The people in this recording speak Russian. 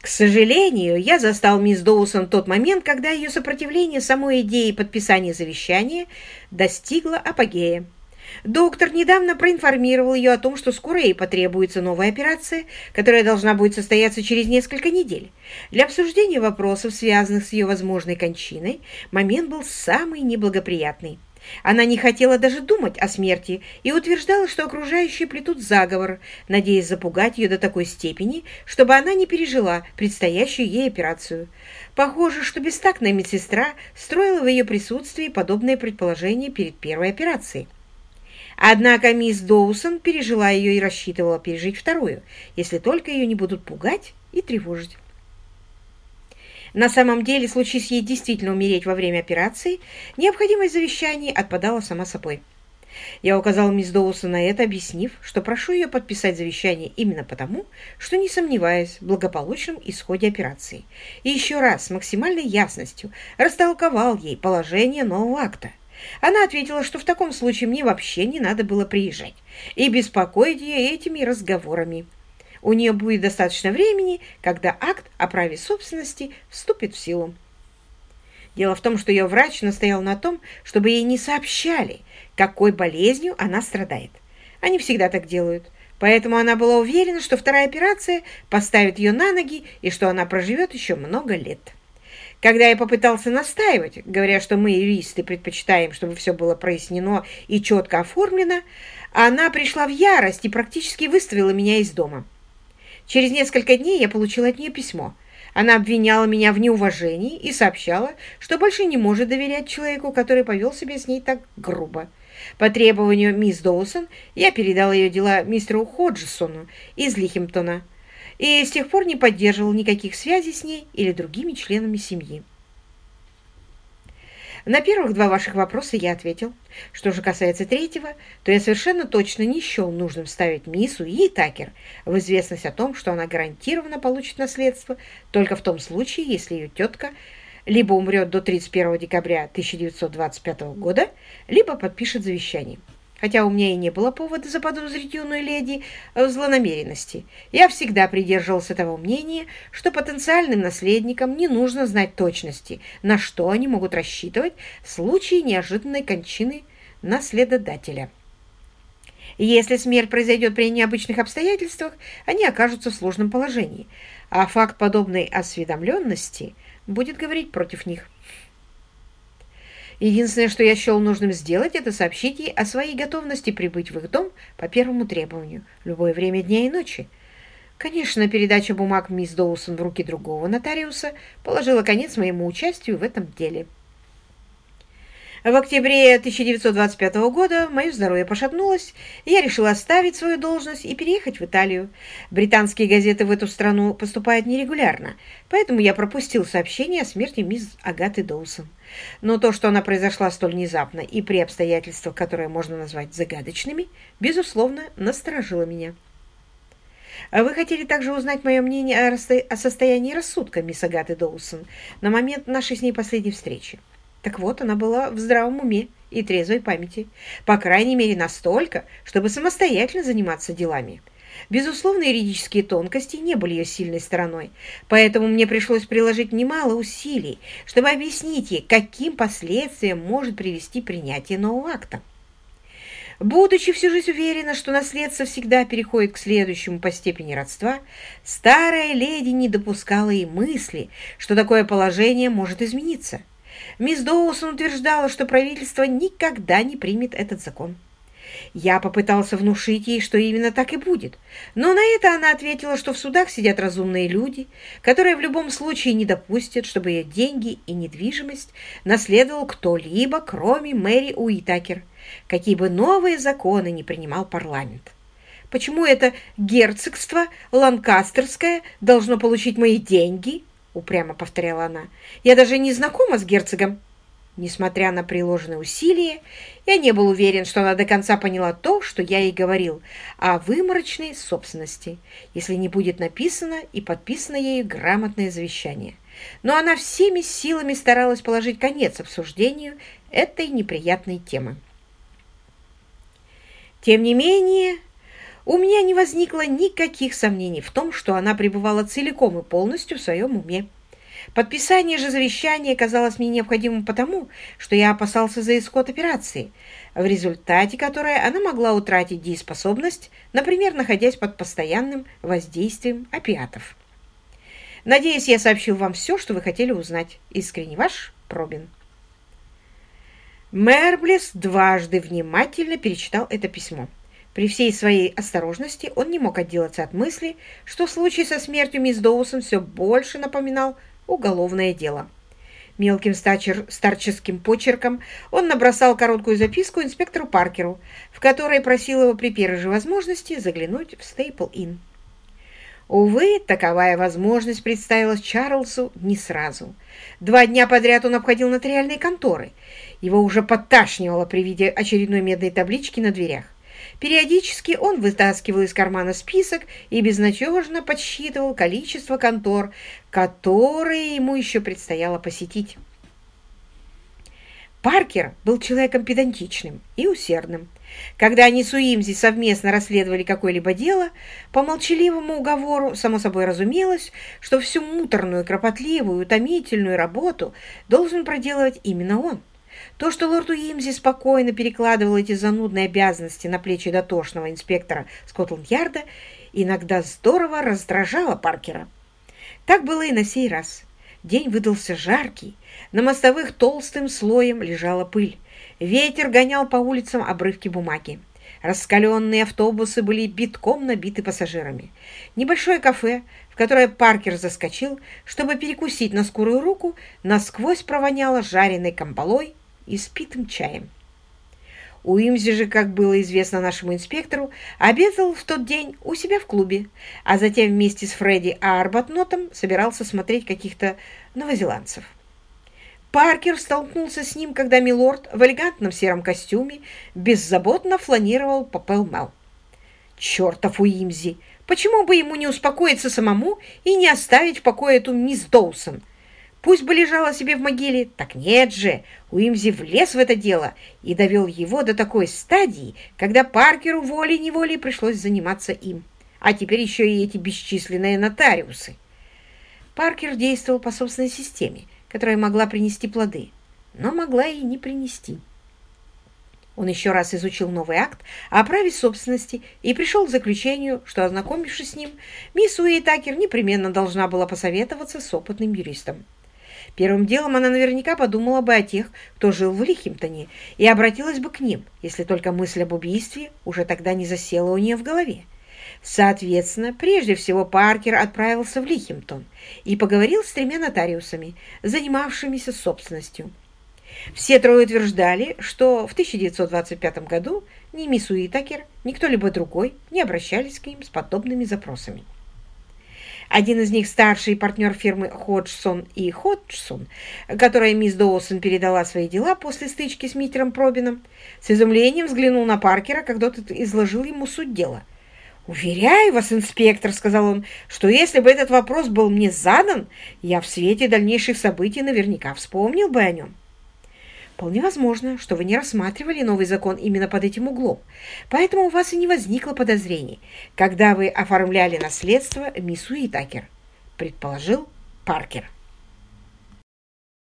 К сожалению, я застал мисс Доусон в тот момент, когда ее сопротивление самой идеи подписания завещания достигло апогея. Доктор недавно проинформировал ее о том, что скоро ей потребуется новая операция, которая должна будет состояться через несколько недель. Для обсуждения вопросов, связанных с ее возможной кончиной, момент был самый неблагоприятный. Она не хотела даже думать о смерти и утверждала, что окружающие плетут заговор, надеясь запугать ее до такой степени, чтобы она не пережила предстоящую ей операцию. Похоже, что бестактная медсестра строила в ее присутствии подобное предположение перед первой операцией. Однако мисс Доусон пережила ее и рассчитывала пережить вторую, если только ее не будут пугать и тревожить. На самом деле, случись ей действительно умереть во время операции, необходимость завещания отпадала сама собой. Я указал мисс Доусон на это, объяснив, что прошу ее подписать завещание именно потому, что не сомневаюсь в благополучном исходе операции. И еще раз с максимальной ясностью растолковал ей положение нового акта. Она ответила, что в таком случае мне вообще не надо было приезжать и беспокоить ее этими разговорами. У нее будет достаточно времени, когда акт о праве собственности вступит в силу. Дело в том, что ее врач настоял на том, чтобы ей не сообщали, какой болезнью она страдает. Они всегда так делают. Поэтому она была уверена, что вторая операция поставит ее на ноги и что она проживет еще много лет. Когда я попытался настаивать, говоря, что мы, юристы, предпочитаем, чтобы все было прояснено и четко оформлено, она пришла в ярость и практически выставила меня из дома. Через несколько дней я получила от нее письмо. Она обвиняла меня в неуважении и сообщала, что больше не может доверять человеку, который повел себя с ней так грубо. По требованию мисс Доусон я передала ее дела мистеру Ходжсону из Лихимптона, и с тех пор не поддерживал никаких связей с ней или другими членами семьи. На первых два ваших вопроса я ответил. Что же касается третьего, то я совершенно точно не счел нужным ставить Миссу и Такер в известность о том, что она гарантированно получит наследство только в том случае, если ее тетка либо умрет до 31 декабря 1925 года, либо подпишет завещание хотя у меня и не было повода заподозрить юную леди в злонамеренности. Я всегда придерживался того мнения, что потенциальным наследникам не нужно знать точности, на что они могут рассчитывать в случае неожиданной кончины наследодателя. Если смерть произойдет при необычных обстоятельствах, они окажутся в сложном положении, а факт подобной осведомленности будет говорить против них. Единственное, что я счел нужным сделать, это сообщить ей о своей готовности прибыть в их дом по первому требованию, любое время дня и ночи. Конечно, передача бумаг мисс Доусон в руки другого нотариуса положила конец моему участию в этом деле. В октябре 1925 года мое здоровье пошатнулось, и я решила оставить свою должность и переехать в Италию. Британские газеты в эту страну поступают нерегулярно, поэтому я пропустил сообщение о смерти мисс Агаты Доусон. Но то, что она произошла столь внезапно и при обстоятельствах, которые можно назвать загадочными, безусловно, насторожило меня. Вы хотели также узнать мое мнение о, состоянии рассудка мисс Агаты Доусон на момент нашей с ней последней встречи. Так вот, она была в здравом уме и трезвой памяти, по крайней мере настолько, чтобы самостоятельно заниматься делами. Безусловно, юридические тонкости не были ее сильной стороной, поэтому мне пришлось приложить немало усилий, чтобы объяснить ей, каким последствиям может привести принятие нового акта. Будучи всю жизнь уверена, что наследство всегда переходит к следующему по степени родства, старая леди не допускала и мысли, что такое положение может измениться – Мисс Доусон утверждала, что правительство никогда не примет этот закон. Я попытался внушить ей, что именно так и будет, но на это она ответила, что в судах сидят разумные люди, которые в любом случае не допустят, чтобы ее деньги и недвижимость наследовал кто-либо, кроме Мэри Уитакер, какие бы новые законы не принимал парламент. Почему это герцогство Ланкастерское должно получить мои деньги – упрямо повторяла она. «Я даже не знакома с герцогом». Несмотря на приложенные усилия, я не был уверен, что она до конца поняла то, что я ей говорил о выморочной собственности, если не будет написано и подписано ею грамотное завещание. Но она всеми силами старалась положить конец обсуждению этой неприятной темы. Тем не менее, У меня не возникло никаких сомнений в том, что она пребывала целиком и полностью в своем уме. Подписание же завещания казалось мне необходимым потому, что я опасался за исход операции, в результате которой она могла утратить дееспособность, например, находясь под постоянным воздействием опиатов. Надеюсь, я сообщил вам все, что вы хотели узнать. Искренне ваш Пробин. Мерблес дважды внимательно перечитал это письмо. При всей своей осторожности он не мог отделаться от мысли, что случай со смертью мисс Доусон все больше напоминал уголовное дело. Мелким стачер, старческим почерком он набросал короткую записку инспектору Паркеру, в которой просил его при первой же возможности заглянуть в Стейпл-Инн. Увы, таковая возможность представилась Чарльзу не сразу. Два дня подряд он обходил нотариальные конторы. Его уже подташнивало при виде очередной медной таблички на дверях. Периодически он вытаскивал из кармана список и безнадежно подсчитывал количество контор, которые ему еще предстояло посетить. Паркер был человеком педантичным и усердным. Когда они с Уимзи совместно расследовали какое-либо дело, по молчаливому уговору, само собой разумелось, что всю муторную, кропотливую, утомительную работу должен проделывать именно он. То, что лорд Уимзи спокойно перекладывал эти занудные обязанности на плечи дотошного инспектора Скотланд-Ярда, иногда здорово раздражало Паркера. Так было и на сей раз. День выдался жаркий, на мостовых толстым слоем лежала пыль. Ветер гонял по улицам обрывки бумаги. Раскаленные автобусы были битком набиты пассажирами. Небольшое кафе, в которое Паркер заскочил, чтобы перекусить на скорую руку, насквозь провоняло жареной камбалой и спитым чаем. Уимзи же, как было известно нашему инспектору, обедал в тот день у себя в клубе, а затем вместе с Фредди Арбатнотом собирался смотреть каких-то новозеландцев. Паркер столкнулся с ним, когда Милорд в элегантном сером костюме беззаботно фланировал по Пэлмэл. «Чертов Уимзи! Почему бы ему не успокоиться самому и не оставить в покое эту мисс Доусон?» Пусть бы лежала себе в могиле. Так нет же, Уимзи влез в это дело и довел его до такой стадии, когда Паркеру волей-неволей пришлось заниматься им. А теперь еще и эти бесчисленные нотариусы. Паркер действовал по собственной системе, которая могла принести плоды, но могла и не принести. Он еще раз изучил новый акт о праве собственности и пришел к заключению, что, ознакомившись с ним, мисс Уэйтакер непременно должна была посоветоваться с опытным юристом. Первым делом она наверняка подумала бы о тех, кто жил в Лихимтоне, и обратилась бы к ним, если только мысль об убийстве уже тогда не засела у нее в голове. Соответственно, прежде всего Паркер отправился в Лихимтон и поговорил с тремя нотариусами, занимавшимися собственностью. Все трое утверждали, что в 1925 году ни мисс Уитакер, ни кто-либо другой не обращались к ним с подобными запросами. Один из них старший партнер фирмы Ходжсон и Ходжсон, которой мисс Доусон передала свои дела после стычки с митером Пробином, с изумлением взглянул на Паркера, когда тот изложил ему суть дела. «Уверяю вас, инспектор», — сказал он, — «что если бы этот вопрос был мне задан, я в свете дальнейших событий наверняка вспомнил бы о нем». Вполне возможно, что вы не рассматривали новый закон именно под этим углом, поэтому у вас и не возникло подозрений, когда вы оформляли наследство мисс Уитакер, предположил Паркер.